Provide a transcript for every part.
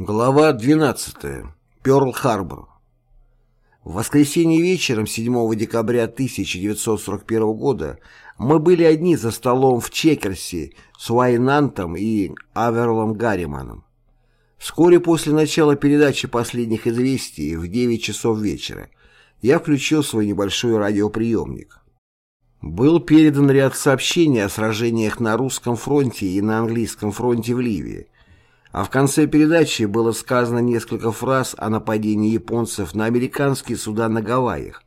Глава 12. Пёрл-Харбор. В воскресенье вечером 7 декабря 1941 года мы были одни за столом в Чекерсе с Уайнантом и Аверлом Гарриманом. Вскоре после начала передачи последних известий в 9 часов вечера я включил свой небольшой радиоприемник. Был передан ряд сообщений о сражениях на русском фронте и на английском фронте в Ливии, а в конце передачи было сказано несколько фраз о нападении японцев на американские суда на Гавайях,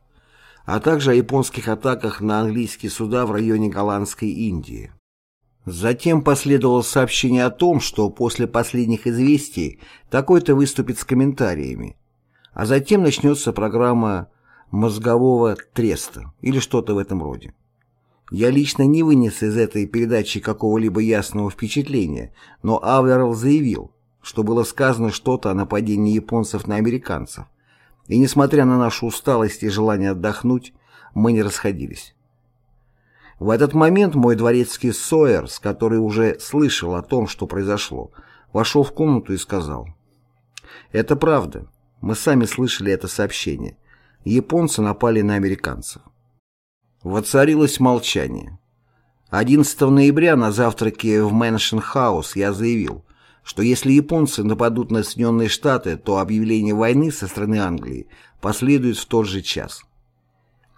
а также о японских атаках на английские суда в районе Голландской Индии. Затем последовало сообщение о том, что после последних известий такой-то выступит с комментариями, а затем начнется программа мозгового треста или что-то в этом роде. Я лично не вынес из этой передачи какого-либо ясного впечатления, но Аверл заявил, что было сказано что-то о нападении японцев на американцев, и несмотря на нашу усталость и желание отдохнуть, мы не расходились. В этот момент мой дворецкий Сойерс, который уже слышал о том, что произошло, вошел в комнату и сказал, «Это правда, мы сами слышали это сообщение. Японцы напали на американцев. Воцарилось молчание. 11 ноября на завтраке в Мэншн Хаус я заявил, что если японцы нападут на Соединенные Штаты, то объявление войны со стороны Англии последует в тот же час.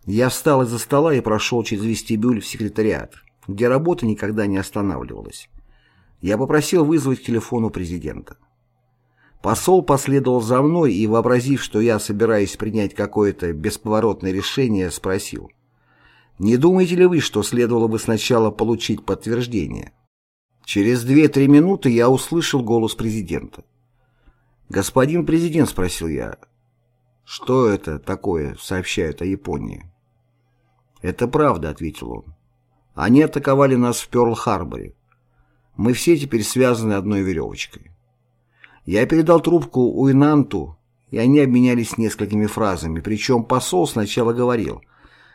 Я встал из-за стола и прошел через вестибюль в секретариат, где работа никогда не останавливалась. Я попросил вызвать к телефону президента. Посол последовал за мной и, вообразив, что я собираюсь принять какое-то бесповоротное решение, спросил – не думаете ли вы, что следовало бы сначала получить подтверждение? Через 2-3 минуты я услышал голос президента. «Господин президент», — спросил я, — «что это такое сообщают о Японии?» «Это правда», — ответил он. «Они атаковали нас в Пёрл-Харборе. Мы все теперь связаны одной веревочкой». Я передал трубку Уинанту, и они обменялись несколькими фразами, причем посол сначала говорил —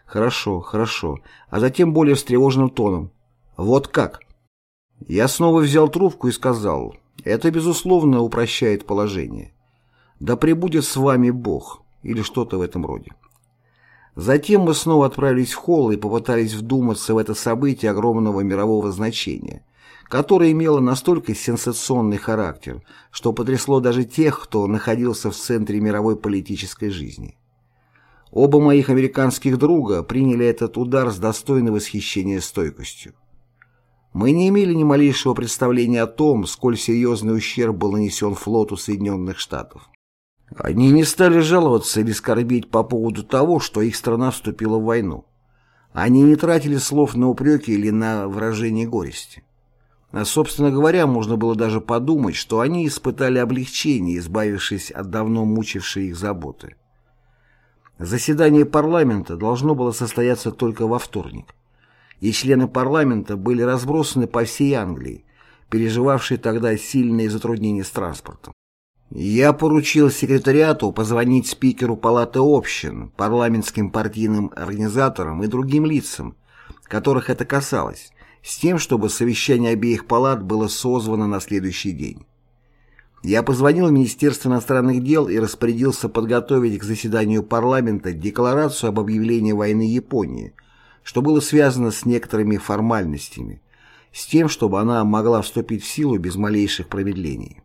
«Хорошо, хорошо», а затем более встревоженным тоном. «Вот как?» Я снова взял трубку и сказал, «Это, безусловно, упрощает положение. Да пребудет с вами Бог» или что-то в этом роде. Затем мы снова отправились в холл и попытались вдуматься в это событие огромного мирового значения, которое имело настолько сенсационный характер, что потрясло даже тех, кто находился в центре мировой политической жизни. Оба моих американских друга приняли этот удар с достойной восхищения стойкостью. Мы не имели ни малейшего представления о том, сколь серьезный ущерб был нанесен флоту Соединенных Штатов. Они не стали жаловаться или скорбить по поводу того, что их страна вступила в войну. Они не тратили слов на упреки или на выражение горести. А, собственно говоря, можно было даже подумать, что они испытали облегчение, избавившись от давно мучившей их заботы. Заседание парламента должно было состояться только во вторник, и члены парламента были разбросаны по всей Англии, переживавшей тогда сильные затруднения с транспортом. Я поручил секретариату позвонить спикеру Палаты общин, парламентским партийным организаторам и другим лицам, которых это касалось, с тем, чтобы совещание обеих палат было созвано на следующий день. Я позвонил в Министерство иностранных дел и распорядился подготовить к заседанию парламента декларацию об объявлении войны Японии, что было связано с некоторыми формальностями, с тем, чтобы она могла вступить в силу без малейших промедлений.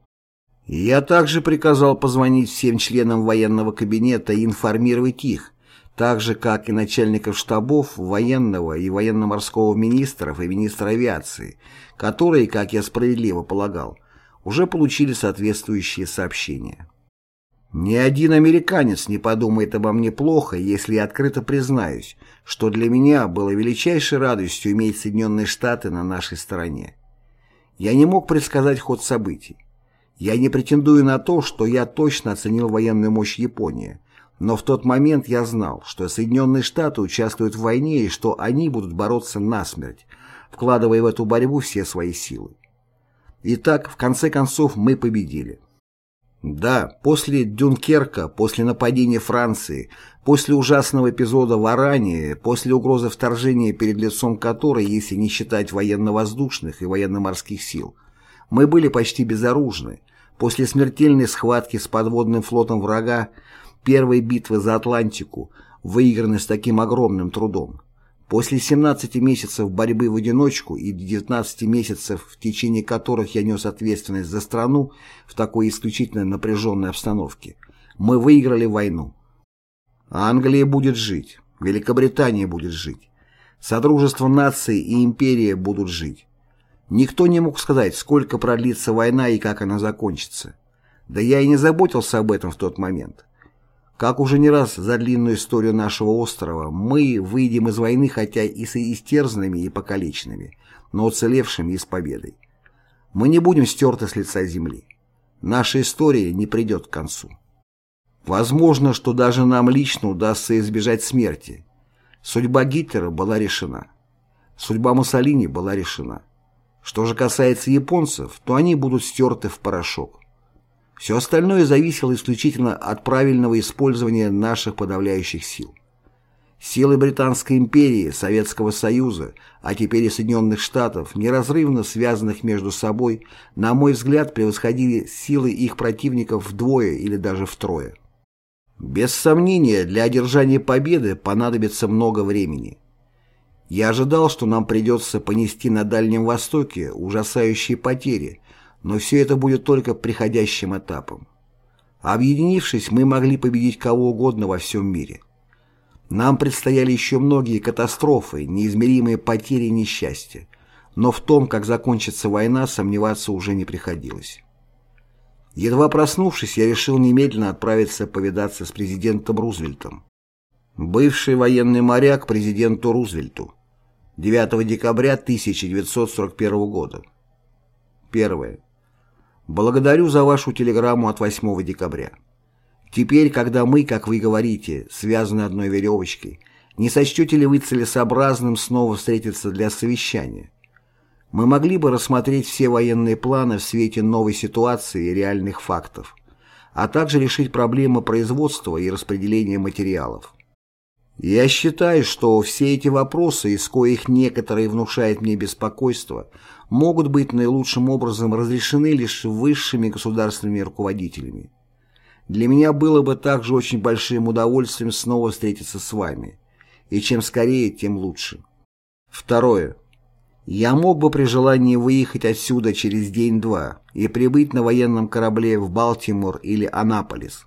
Я также приказал позвонить всем членам военного кабинета и информировать их, так же, как и начальников штабов военного и военно-морского министров и министра авиации, которые, как я справедливо полагал, уже получили соответствующие сообщения. Ни один американец не подумает обо мне плохо, если я открыто признаюсь, что для меня было величайшей радостью иметь Соединенные Штаты на нашей стороне. Я не мог предсказать ход событий. Я не претендую на то, что я точно оценил военную мощь Японии, но в тот момент я знал, что Соединенные Штаты участвуют в войне и что они будут бороться насмерть, вкладывая в эту борьбу все свои силы. Итак, в конце концов, мы победили. Да, после Дюнкерка, после нападения Франции, после ужасного эпизода в Аране, после угрозы вторжения, перед лицом которой, если не считать военно-воздушных и военно-морских сил, мы были почти безоружны, После смертельной схватки с подводным флотом врага, первой битвы за Атлантику, выигранной с таким огромным трудом, после 17 месяцев борьбы в одиночку и 19 месяцев, в течение которых я нес ответственность за страну в такой исключительно напряженной обстановке, мы выиграли войну. Англия будет жить, Великобритания будет жить, Содружество наций и империя будут жить. Никто не мог сказать, сколько продлится война и как она закончится. Да я и не заботился об этом в тот момент. Как уже не раз за длинную историю нашего острова, мы выйдем из войны хотя и с истерзанными и покалеченными, но уцелевшими и с победой. Мы не будем стерты с лица земли. Наша история не придет к концу. Возможно, что даже нам лично удастся избежать смерти. Судьба Гитлера была решена. Судьба Муссолини была решена. Что же касается японцев, то они будут стерты в порошок. Все остальное зависело исключительно от правильного использования наших подавляющих сил. Силы Британской империи, Советского Союза, а теперь и Соединенных Штатов, неразрывно связанных между собой, на мой взгляд, превосходили силы их противников вдвое или даже втрое. Без сомнения, для одержания победы понадобится много времени. Я ожидал, что нам придется понести на Дальнем Востоке ужасающие потери, но все это будет только приходящим этапом. Объединившись, мы могли победить кого угодно во всем мире. Нам предстояли еще многие катастрофы, неизмеримые потери и несчастья, но в том, как закончится война, сомневаться уже не приходилось. Едва проснувшись, я решил немедленно отправиться повидаться с президентом Рузвельтом. Бывший военный моряк президенту Рузвельту. 9 декабря 1941 года. Первое. Благодарю за вашу телеграмму от 8 декабря. Теперь, когда мы, как вы говорите, связаны одной веревочкой, не сочтете ли вы целесообразным снова встретиться для совещания? Мы могли бы рассмотреть все военные планы в свете новой ситуации и реальных фактов, а также решить проблемы производства и распределения материалов. Я считаю, что все эти вопросы, из коих некоторые внушают мне беспокойство, могут быть наилучшим образом разрешены лишь высшими государственными руководителями. Для меня было бы также очень большим удовольствием снова встретиться с вами. И чем скорее, тем лучше. Второе. Я мог бы при желании выехать отсюда через день-два и прибыть на военном корабле в Балтимор или Анаполис.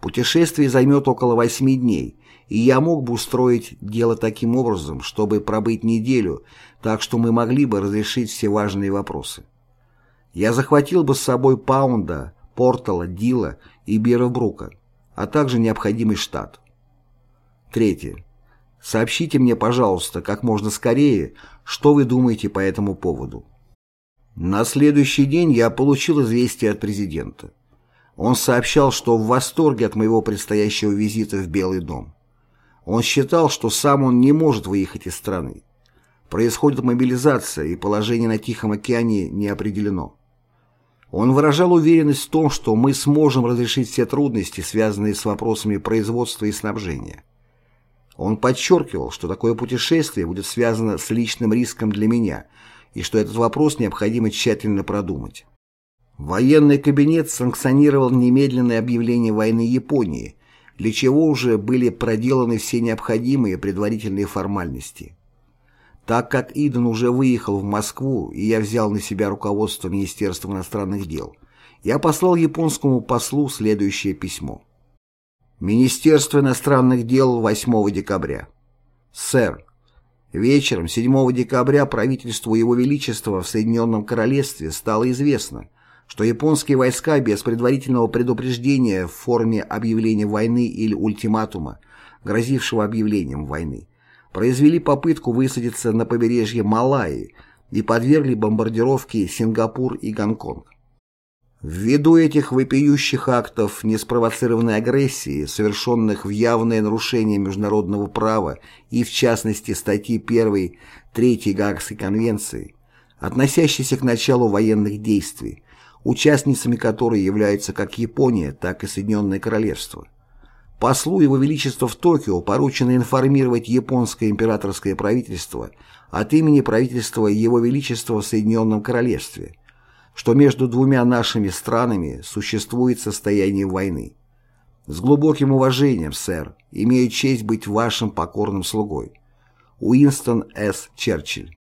Путешествие займет около восьми дней, и я мог бы устроить дело таким образом, чтобы пробыть неделю, так что мы могли бы разрешить все важные вопросы. Я захватил бы с собой Паунда, Портала, Дила и Бировбрука, а также необходимый штат. Третье. Сообщите мне, пожалуйста, как можно скорее, что вы думаете по этому поводу. На следующий день я получил известие от президента. Он сообщал, что в восторге от моего предстоящего визита в Белый дом. Он считал, что сам он не может выехать из страны. Происходит мобилизация, и положение на Тихом океане не определено. Он выражал уверенность в том, что мы сможем разрешить все трудности, связанные с вопросами производства и снабжения. Он подчеркивал, что такое путешествие будет связано с личным риском для меня и что этот вопрос необходимо тщательно продумать. Военный кабинет санкционировал немедленное объявление войны Японии, для чего уже были проделаны все необходимые предварительные формальности. Так как Иден уже выехал в Москву, и я взял на себя руководство Министерства иностранных дел, я послал японскому послу следующее письмо. Министерство иностранных дел 8 декабря. Сэр, вечером 7 декабря правительству Его Величества в Соединенном Королевстве стало известно, что японские войска без предварительного предупреждения в форме объявления войны или ультиматума, грозившего объявлением войны, произвели попытку высадиться на побережье Малайи и подвергли бомбардировке Сингапур и Гонконг. Ввиду этих вопиющих актов неспровоцированной агрессии, совершенных в явное нарушение международного права и в частности статьи 1 3 Гаагской конвенции, относящейся к началу военных действий, участницами которой являются как Япония, так и Соединенное Королевство. Послу Его Величества в Токио поручено информировать японское императорское правительство от имени правительства Его Величества в Соединенном Королевстве, что между двумя нашими странами существует состояние войны. С глубоким уважением, сэр, имею честь быть вашим покорным слугой. Уинстон С. Черчилль.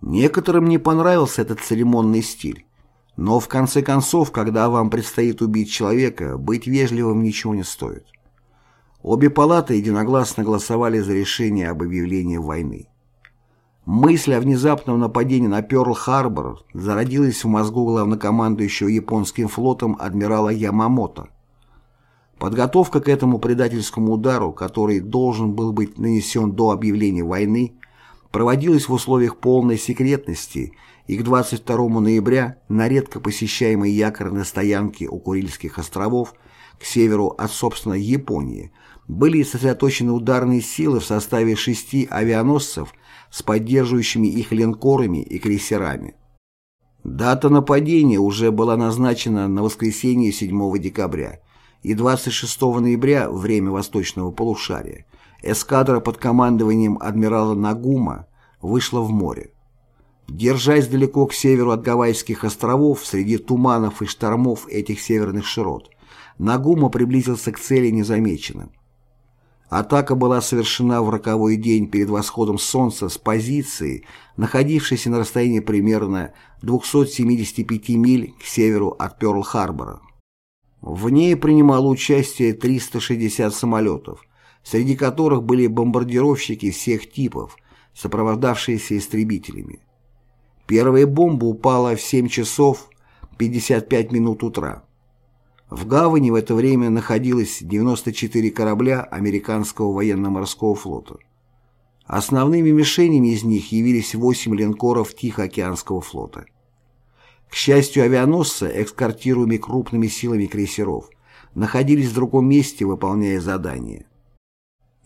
Некоторым не понравился этот церемонный стиль. Но в конце концов, когда вам предстоит убить человека, быть вежливым ничего не стоит. Обе палаты единогласно голосовали за решение об объявлении войны. Мысль о внезапном нападении на Пёрл-Харбор зародилась в мозгу главнокомандующего японским флотом адмирала Ямамото. Подготовка к этому предательскому удару, который должен был быть нанесен до объявления войны, проводилась в условиях полной секретности и к 22 ноября на редко посещаемой якорной стоянке у Курильских островов к северу от, собственно, Японии были сосредоточены ударные силы в составе шести авианосцев с поддерживающими их линкорами и крейсерами. Дата нападения уже была назначена на воскресенье 7 декабря, и 26 ноября, время восточного полушария, эскадра под командованием адмирала Нагума вышла в море. Держась далеко к северу от Гавайских островов, среди туманов и штормов этих северных широт, Нагума приблизился к цели незамеченным. Атака была совершена в роковой день перед восходом солнца с позиции, находившейся на расстоянии примерно 275 миль к северу от Пёрл-Харбора. В ней принимало участие 360 самолетов, среди которых были бомбардировщики всех типов, сопровождавшиеся истребителями. Первая бомба упала в 7 часов 55 минут утра. В гавани в это время находилось 94 корабля американского военно-морского флота. Основными мишенями из них явились 8 линкоров Тихоокеанского флота. К счастью, авианосцы, экскортируемые крупными силами крейсеров, находились в другом месте, выполняя задания.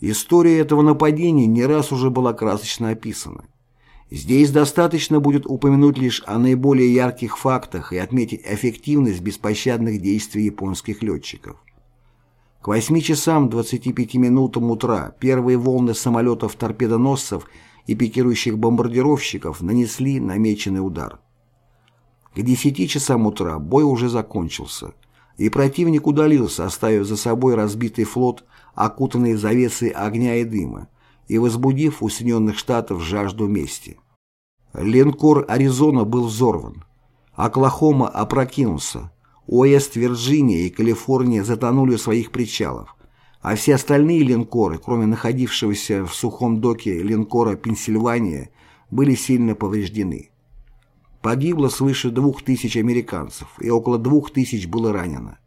История этого нападения не раз уже была красочно описана. Здесь достаточно будет упомянуть лишь о наиболее ярких фактах и отметить эффективность беспощадных действий японских летчиков. К 8 часам 25 минутам утра первые волны самолетов-торпедоносцев и пикирующих бомбардировщиков нанесли намеченный удар. К 10 часам утра бой уже закончился, и противник удалился, оставив за собой разбитый флот, окутанный завесой огня и дыма, и возбудив у Соединенных Штатов жажду мести. Линкор «Аризона» был взорван. Оклахома опрокинулся. Уэст-Вирджиния и Калифорния затонули у своих причалов, а все остальные линкоры, кроме находившегося в сухом доке линкора «Пенсильвания», были сильно повреждены. Погибло свыше двух тысяч американцев, и около двух тысяч было ранено.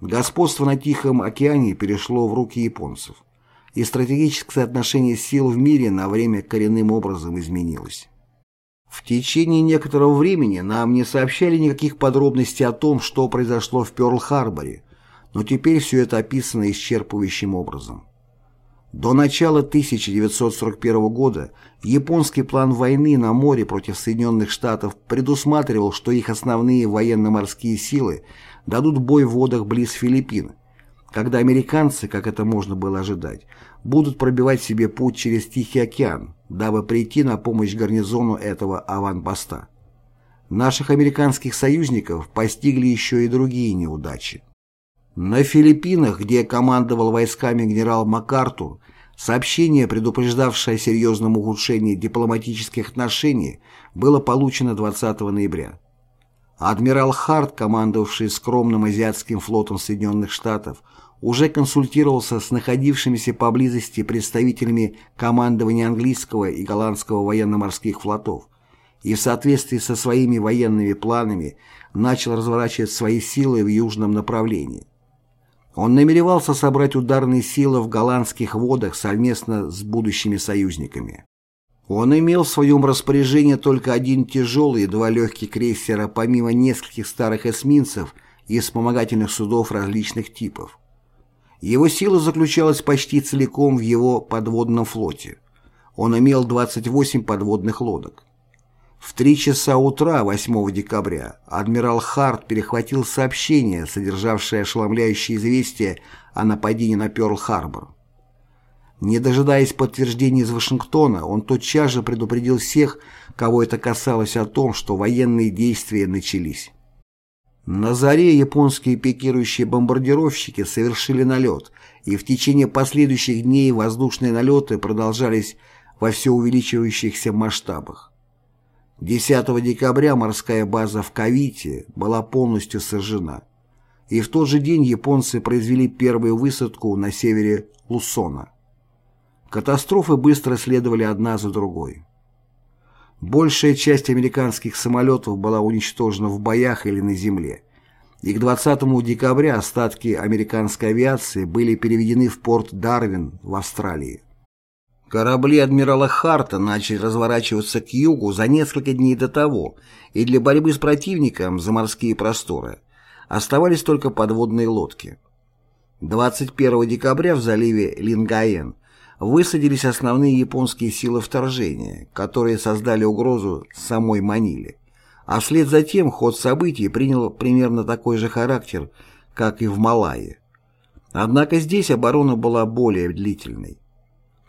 Господство на Тихом океане перешло в руки японцев, и стратегическое соотношение сил в мире на время коренным образом изменилось. В течение некоторого времени нам не сообщали никаких подробностей о том, что произошло в Пёрл-Харборе, но теперь все это описано исчерпывающим образом. До начала 1941 года японский план войны на море против Соединенных Штатов предусматривал, что их основные военно-морские силы дадут бой в водах близ Филиппин, когда американцы, как это можно было ожидать, будут пробивать себе путь через Тихий океан, дабы прийти на помощь гарнизону этого аванпоста. Наших американских союзников постигли еще и другие неудачи. На Филиппинах, где командовал войсками генерал МакАртур, сообщение, предупреждавшее о серьезном ухудшении дипломатических отношений, было получено 20 ноября. Адмирал Харт, командовавший скромным азиатским флотом Соединенных Штатов, уже консультировался с находившимися поблизости представителями командования английского и голландского военно-морских флотов и в соответствии со своими военными планами начал разворачивать свои силы в южном направлении. Он намеревался собрать ударные силы в голландских водах совместно с будущими союзниками. Он имел в своем распоряжении только один тяжелый и два легких крейсера помимо нескольких старых эсминцев и вспомогательных судов различных типов. Его сила заключалась почти целиком в его подводном флоте. Он имел 28 подводных лодок. В три часа утра 8 декабря адмирал Харт перехватил сообщение, содержавшее ошеломляющее известие о нападении на Пёрл-Харбор. Не дожидаясь подтверждения из Вашингтона, он тотчас же предупредил всех, кого это касалось о том, что военные действия начались. На заре японские пикирующие бомбардировщики совершили налет, и в течение последующих дней воздушные налеты продолжались во все увеличивающихся масштабах. 10 декабря морская база в Кавите была полностью сожжена, и в тот же день японцы произвели первую высадку на севере Лусона. Катастрофы быстро следовали одна за другой. Большая часть американских самолетов была уничтожена в боях или на земле, и к 20 декабря остатки американской авиации были переведены в порт Дарвин в Австралии. Корабли адмирала Харта начали разворачиваться к югу за несколько дней до того, и для борьбы с противником за морские просторы оставались только подводные лодки. 21 декабря в заливе Лингаен высадились основные японские силы вторжения, которые создали угрозу самой Маниле, а вслед за тем ход событий принял примерно такой же характер, как и в Малайе. Однако здесь оборона была более длительной.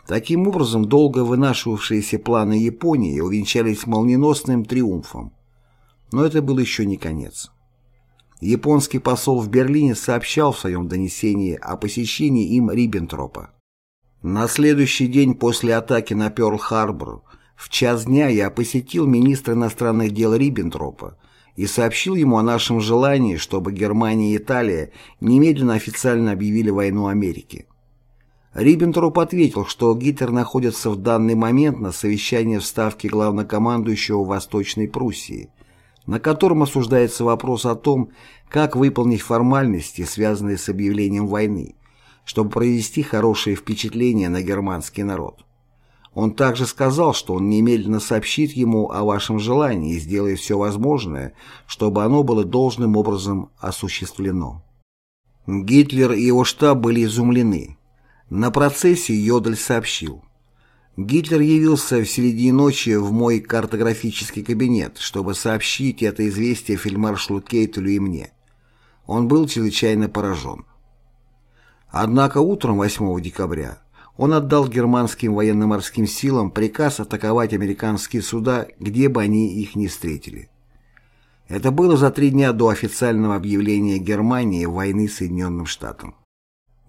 Таким образом, долго вынашивавшиеся планы Японии увенчались молниеносным триумфом. Но это был еще не конец. Японский посол в Берлине сообщал в своем донесении о посещении им Риббентропа. На следующий день после атаки на Пёрл-Харбор в час дня я посетил министра иностранных дел Риббентропа и сообщил ему о нашем желании, чтобы Германия и Италия немедленно официально объявили войну Америке. Риббентроп ответил, что Гитлер находится в данный момент на совещании в Ставке главнокомандующего Восточной Пруссии, на котором осуждается вопрос о том, как выполнить формальности, связанные с объявлением войны, чтобы произвести хорошее впечатление на германский народ. Он также сказал, что он немедленно сообщит ему о вашем желании и сделает все возможное, чтобы оно было должным образом осуществлено. Гитлер и его штаб были изумлены. На процессе Йодль сообщил. Гитлер явился в середине ночи в мой картографический кабинет, чтобы сообщить это известие фельдмаршалу Кейтелю и мне. Он был чрезвычайно поражен. Однако утром 8 декабря он отдал германским военно-морским силам приказ атаковать американские суда, где бы они их ни встретили. Это было за три дня до официального объявления Германии войны Соединенным Штатам.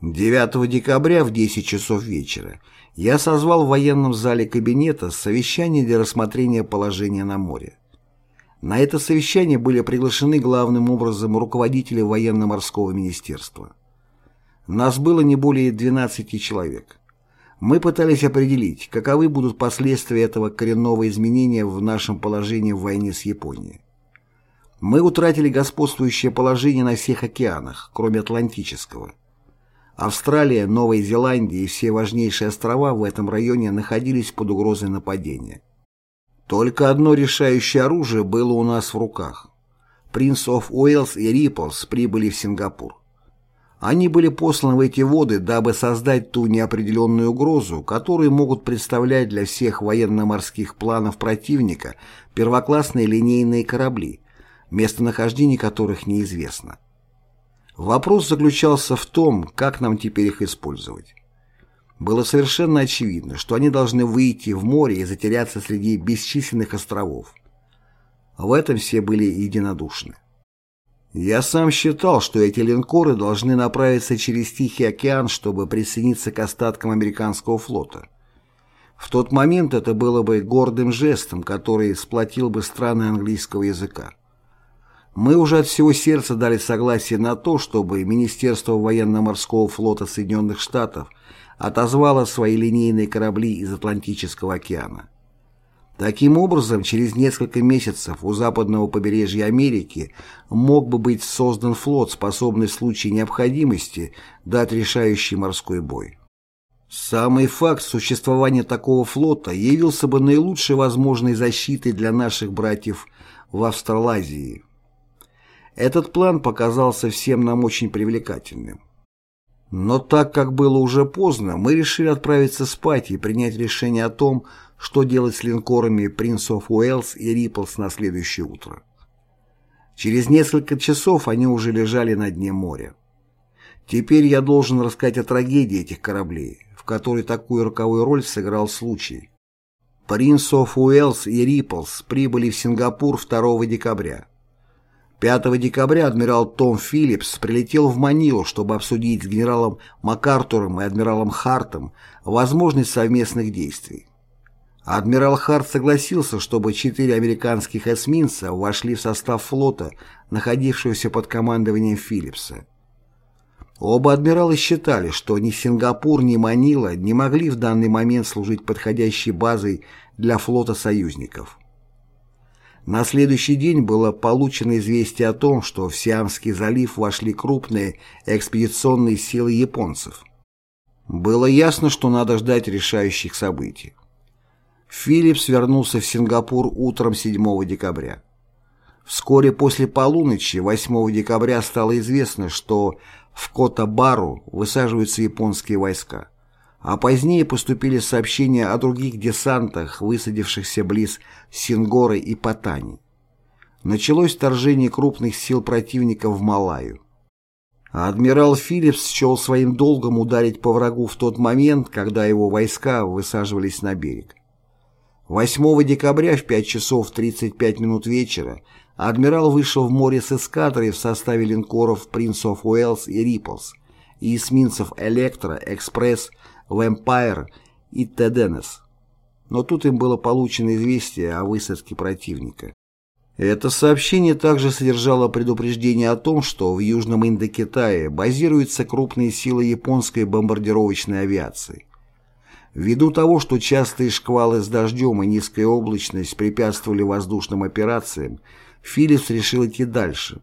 9 декабря в 10 часов вечера я созвал в военном зале кабинета совещание для рассмотрения положения на море. На это совещание были приглашены главным образом руководители военно-морского министерства. Нас было не более 12 человек. Мы пытались определить, каковы будут последствия этого коренного изменения в нашем положении в войне с Японией. Мы утратили господствующее положение на всех океанах, кроме Атлантического. Австралия, Новая Зеландия и все важнейшие острова в этом районе находились под угрозой нападения. Только одно решающее оружие было у нас в руках. Принц оф Уэльс и Риплс прибыли в Сингапур. Они были посланы в эти воды, дабы создать ту неопределенную угрозу, которую могут представлять для всех военно-морских планов противника первоклассные линейные корабли, местонахождение которых неизвестно. Вопрос заключался в том, как нам теперь их использовать. Было совершенно очевидно, что они должны выйти в море и затеряться среди бесчисленных островов. В этом все были единодушны. Я сам считал, что эти линкоры должны направиться через Тихий океан, чтобы присоединиться к остаткам американского флота. В тот момент это было бы гордым жестом, который сплотил бы страны английского языка. Мы уже от всего сердца дали согласие на то, чтобы Министерство военно-морского флота Соединенных Штатов отозвало свои линейные корабли из Атлантического океана. Таким образом, через несколько месяцев у западного побережья Америки мог бы быть создан флот, способный в случае необходимости дать решающий морской бой. Самый факт существования такого флота явился бы наилучшей возможной защитой для наших братьев в Австралазии. Этот план показался всем нам очень привлекательным. Но так как было уже поздно, мы решили отправиться спать и принять решение о том, что делать с линкорами «Принц оф Уэллс» и «Риплс» на следующее утро. Через несколько часов они уже лежали на дне моря. Теперь я должен рассказать о трагедии этих кораблей, в которой такую роковую роль сыграл случай. «Принц оф Уэллс» и «Риплс» прибыли в Сингапур 2 декабря. 5 декабря адмирал Том Филлипс прилетел в Манилу, чтобы обсудить с генералом МакАртуром и адмиралом Хартом возможность совместных действий. Адмирал Харт согласился, чтобы четыре американских эсминца вошли в состав флота, находившегося под командованием Филлипса. Оба адмирала считали, что ни Сингапур, ни Манила не могли в данный момент служить подходящей базой для флота союзников. На следующий день было получено известие о том, что в Сиамский залив вошли крупные экспедиционные силы японцев. Было ясно, что надо ждать решающих событий. Филлипс вернулся в Сингапур утром 7 декабря. Вскоре после полуночи 8 декабря стало известно, что в Кота-Бару высаживаются японские войска а позднее поступили сообщения о других десантах, высадившихся близ Сингоры и Патани. Началось вторжение крупных сил противника в Малаю. адмирал Филлипс счел своим долгом ударить по врагу в тот момент, когда его войска высаживались на берег. 8 декабря в 5 часов 35 минут вечера адмирал вышел в море с эскадрой в составе линкоров «Принц оф Уэллс» и «Рипалс» и эсминцев «Электра», «Экспресс», «Вэмпайр» и «Тенедос». Но тут им было получено известие о высадке противника. Это сообщение также содержало предупреждение о том, что в Южном Индокитае базируются крупные силы японской бомбардировочной авиации. Ввиду того, что частые шквалы с дождем и низкая облачность препятствовали воздушным операциям, Филлипс решил идти дальше.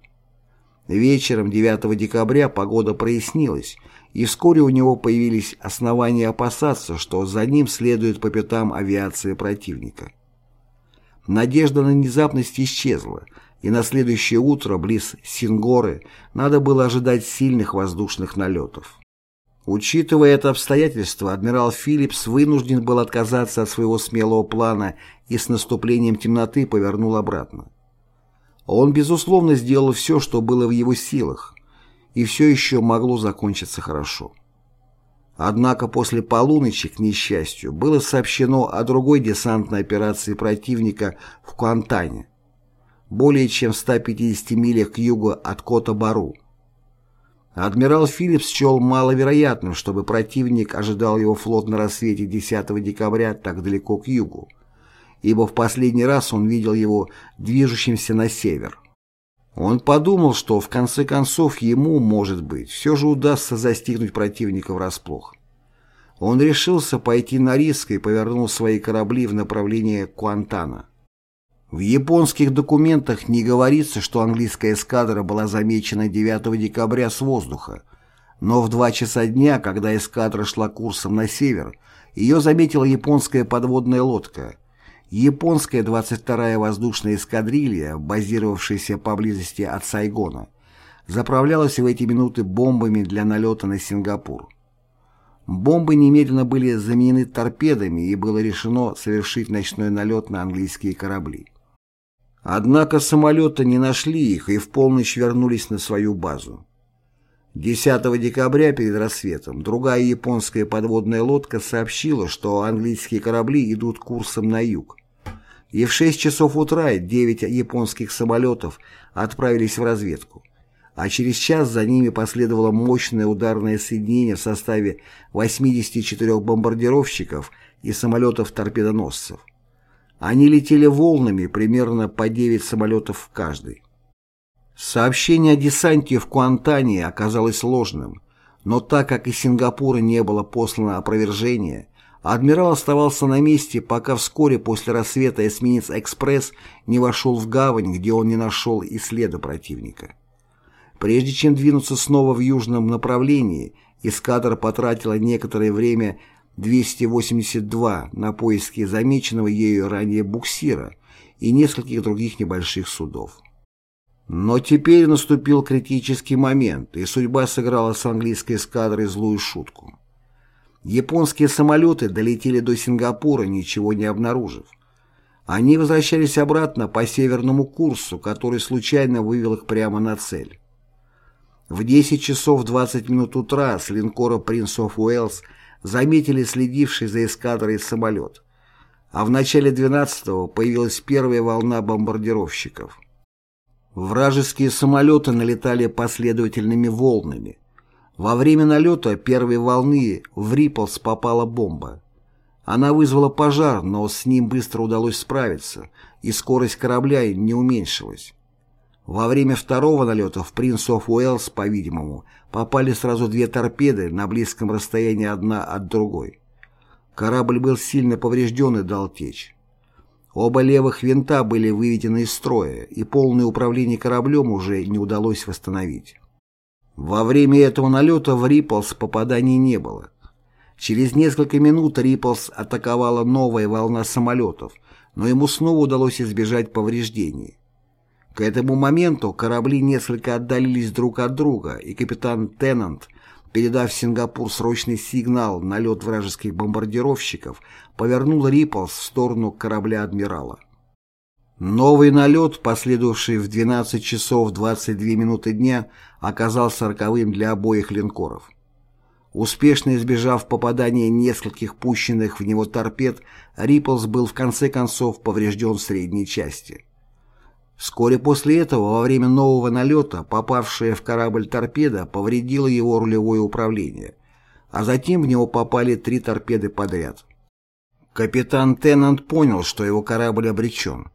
Вечером 9 декабря погода прояснилась, и вскоре у него появились основания опасаться, что за ним следует по пятам авиация противника. Надежда на внезапность исчезла, и на следующее утро близ Сингоры надо было ожидать сильных воздушных налетов. Учитывая это обстоятельство, адмирал Филлипс вынужден был отказаться от своего смелого плана и с наступлением темноты повернул обратно. Он, безусловно, сделал все, что было в его силах, и все еще могло закончиться хорошо. Однако после полуночи, к несчастью, было сообщено о другой десантной операции противника в Куантане, более чем в 150 милях к югу от Кота-Бару. Адмирал Филлипс счел маловероятным, чтобы противник ожидал его флот на рассвете 10 декабря так далеко к югу, ибо в последний раз он видел его движущимся на север. Он подумал, что в конце концов ему, может быть, все же удастся застигнуть противника врасплох. Он решился пойти на риск и повернул свои корабли в направлении Куантана. В японских документах не говорится, что английская эскадра была замечена 9 декабря с воздуха, но в 2 часа дня, когда эскадра шла курсом на север, ее заметила японская подводная лодка – Японская 22-я воздушная эскадрилья, базировавшаяся поблизости от Сайгона, заправлялась в эти минуты бомбами для налета на Сингапур. Бомбы немедленно были заменены торпедами и было решено совершить ночной налет на английские корабли. Однако самолеты не нашли их и в полночь вернулись на свою базу. 10 декабря перед рассветом другая японская подводная лодка сообщила, что английские корабли идут курсом на юг. И в 6 часов утра 9 японских самолетов отправились в разведку, а через час за ними последовало мощное ударное соединение в составе 84 бомбардировщиков и самолетов-торпедоносцев. Они летели волнами примерно по 9 самолетов в каждый. Сообщение о десанте в Куантане оказалось ложным, но так как из Сингапура не было послано опровержение, адмирал оставался на месте, пока вскоре после рассвета эсминец «Экспресс» не вошел в гавань, где он не нашел и следа противника. Прежде чем двинуться снова в южном направлении, эскадра потратила некоторое время 282 на поиски замеченного ею ранее буксира и нескольких других небольших судов. Но теперь наступил критический момент, и судьба сыграла с английской эскадрой злую шутку. Японские самолеты долетели до Сингапура, ничего не обнаружив. Они возвращались обратно по северному курсу, который случайно вывел их прямо на цель. В 10 часов 20 минут утра с линкора «Принц оф Уэллс» заметили следивший за эскадрой самолет, а в начале 12-го появилась первая волна бомбардировщиков. Вражеские самолеты налетали последовательными волнами. Во время налета первой волны в Риплс попала бомба. Она вызвала пожар, но с ним быстро удалось справиться, и скорость корабля не уменьшилась. Во время второго налета в Принц оф Уэллс, по-видимому, попали сразу две торпеды на близком расстоянии одна от другой. Корабль был сильно поврежден и дал течь. Оба левых винта были выведены из строя, и полное управление кораблем уже не удалось восстановить. Во время этого налета в Риплс попаданий не было. Через несколько минут Риплс атаковала новая волна самолетов, но ему снова удалось избежать повреждений. К этому моменту корабли несколько отдалились друг от друга, и капитан Теннант, передав в Сингапур срочный сигнал на лед вражеских бомбардировщиков, повернул Риплс в сторону корабля адмирала. Новый налет, последовавший в 12 часов 22 минуты дня, оказался роковым для обоих линкоров. Успешно избежав попадания нескольких пущенных в него торпед, Риплс был в конце концов поврежден в средней части. Вскоре после этого, во время нового налета, попавшая в корабль торпеда повредила его рулевое управление, а затем в него попали три торпеды подряд. Капитан Теннант понял, что его корабль обречен.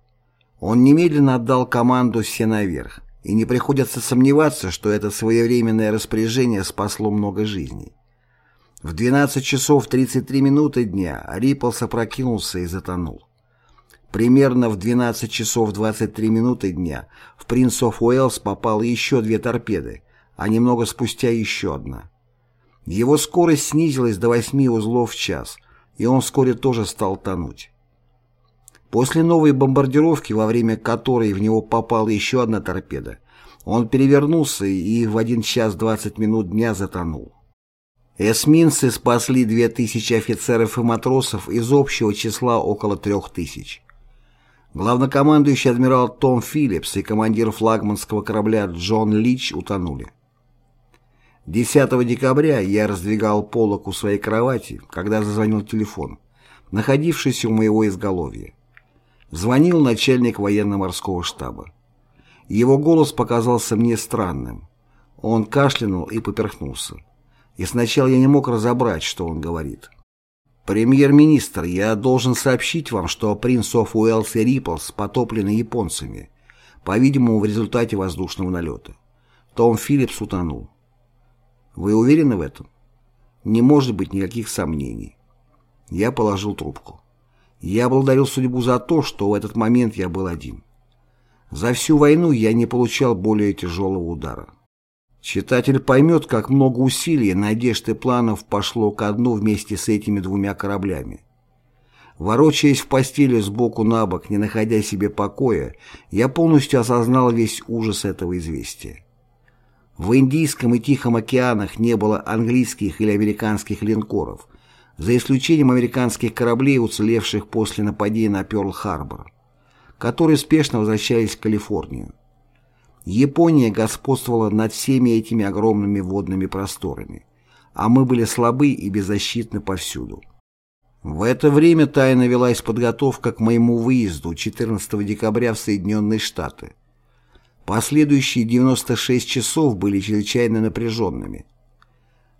Он немедленно отдал команду «все наверх», и не приходится сомневаться, что это своевременное распоряжение спасло много жизней. В 12 часов 33 минуты дня Рипплс опрокинулся и затонул. Примерно в 12 часов 23 минуты дня в Принц оф Уэллс попало еще две торпеды, а немного спустя еще одна. Его скорость снизилась до 8 узлов в час, и он вскоре тоже стал тонуть. После новой бомбардировки, во время которой в него попала еще одна торпеда, он перевернулся и в 1 час 20 минут дня затонул. Эсминцы спасли 2000 офицеров и матросов из общего числа около 3000. Главнокомандующий адмирал Том Филлипс и командир флагманского корабля Джон Лич утонули. 10 декабря я раздвигал полок у своей кровати, когда зазвонил телефон, находившийся у моего изголовья. Звонил начальник военно-морского штаба. Его голос показался мне странным. Он кашлянул и поперхнулся. И сначала я не мог разобрать, что он говорит. «Премьер-министр, я должен сообщить вам, что принц оф Уэллс и Риплс потоплены японцами, по-видимому, в результате воздушного налета. Том Филлипс утонул. Вы уверены в этом? Не может быть никаких сомнений. Я положил трубку. Я благодарил судьбу за то, что в этот момент я был один. За всю войну я не получал более тяжелого удара. Читатель поймет, как много усилий, надежд и планов пошло ко дну вместе с этими двумя кораблями. Ворочаясь в постели сбоку на бок, не находя себе покоя, я полностью осознал весь ужас этого известия. В Индийском и Тихом океанах не было английских или американских линкоров, за исключением американских кораблей, уцелевших после нападения на Пёрл-Харбор, которые спешно возвращались в Калифорнию. Япония господствовала над всеми этими огромными водными просторами, а мы были слабы и беззащитны повсюду. В это время тайно велась подготовка к моему выезду 14 декабря в Соединенные Штаты. Последующие 96 часов были чрезвычайно напряженными.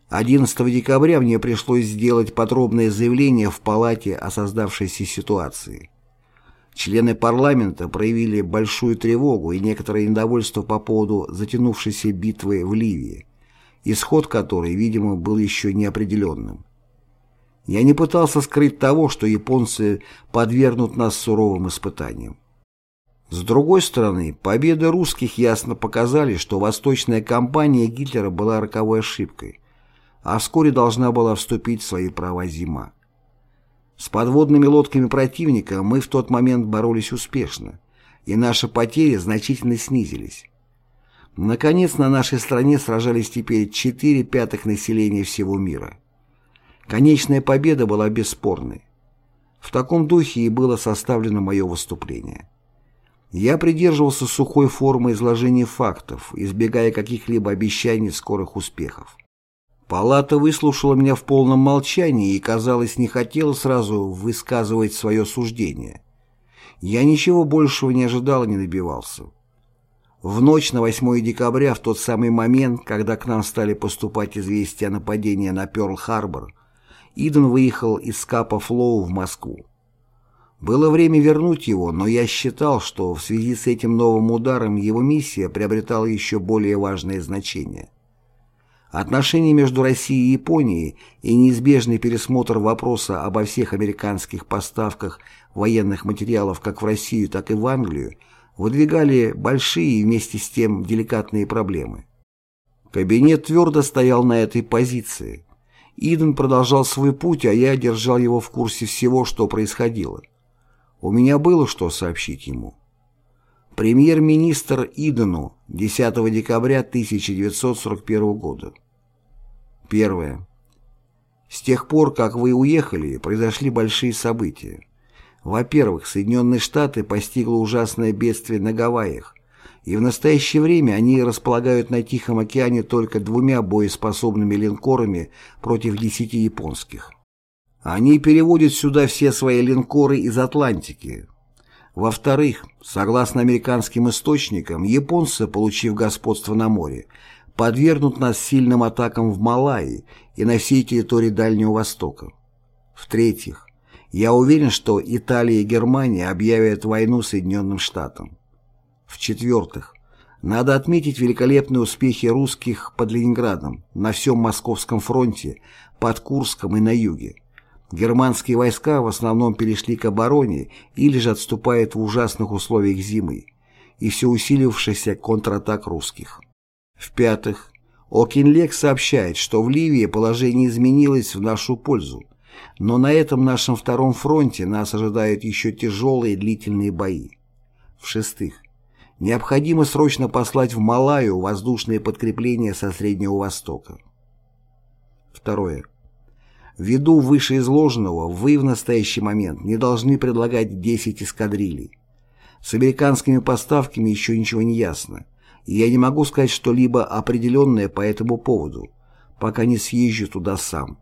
11 декабря мне пришлось сделать подробное заявление в Палате о создавшейся ситуации. Члены парламента проявили большую тревогу и некоторое недовольство по поводу затянувшейся битвы в Ливии, исход которой, видимо, был еще неопределенным. Я не пытался скрыть того, что японцы подвергнут нас суровым испытаниям. С другой стороны, победы русских ясно показали, что восточная кампания Гитлера была роковой ошибкой, а вскоре должна была вступить в свои права зима. С подводными лодками противника мы в тот момент боролись успешно, и наши потери значительно снизились. Наконец, на нашей стране сражались теперь 4 пятых населения всего мира. Конечная победа была бесспорной. В таком духе и было составлено мое выступление. Я придерживался сухой формы изложения фактов, избегая каких-либо обещаний скорых успехов. Палата выслушала меня в полном молчании и, казалось, не хотела сразу высказывать свое суждение. Я ничего большего не ожидал и не добивался. В ночь на 8 декабря, в тот самый момент, когда к нам стали поступать известия о нападении на Пёрл-Харбор, Иден выехал из Скапа Флоу в Москву. Было время вернуть его, но я считал, что в связи с этим новым ударом его миссия приобретала еще более важное значение. Отношения между Россией и Японией и неизбежный пересмотр вопроса обо всех американских поставках военных материалов как в Россию, так и в Англию выдвигали большие и вместе с тем деликатные проблемы. Кабинет твердо стоял на этой позиции. Иден продолжал свой путь, а я держал его в курсе всего, что происходило. У меня было что сообщить ему. Премьер-министр Идену 10 декабря 1941 года. Первое. С тех пор, как вы уехали, произошли большие события. Во-первых, Соединенные Штаты постигло ужасное бедствие на Гавайях, и в настоящее время они располагают на Тихом океане только двумя боеспособными линкорами против десяти японских. Они переводят сюда все свои линкоры из Атлантики. Во-вторых, согласно американским источникам, японцы, получив господство на море, подвергнут нас сильным атакам в Малайи и на всей территории Дальнего Востока. В-третьих, я уверен, что Италия и Германия объявят войну Соединенным Штатам. В-четвертых, надо отметить великолепные успехи русских под Ленинградом, на всем Московском фронте, под Курском и на юге. Германские войска в основном перешли к обороне или же отступают в ужасных условиях зимы и все усилившийся контратак русских. В-пятых, Окинлек сообщает, что в Ливии положение изменилось в нашу пользу, но на этом нашем втором фронте нас ожидают еще тяжелые длительные бои. В-шестых, необходимо срочно послать в Малайю воздушные подкрепления со Среднего Востока. Второе. Ввиду вышеизложенного, вы в настоящий момент не должны предлагать 10 эскадрилей. С американскими поставками еще ничего не ясно, и я не могу сказать что-либо определенное по этому поводу, пока не съезжу туда сам.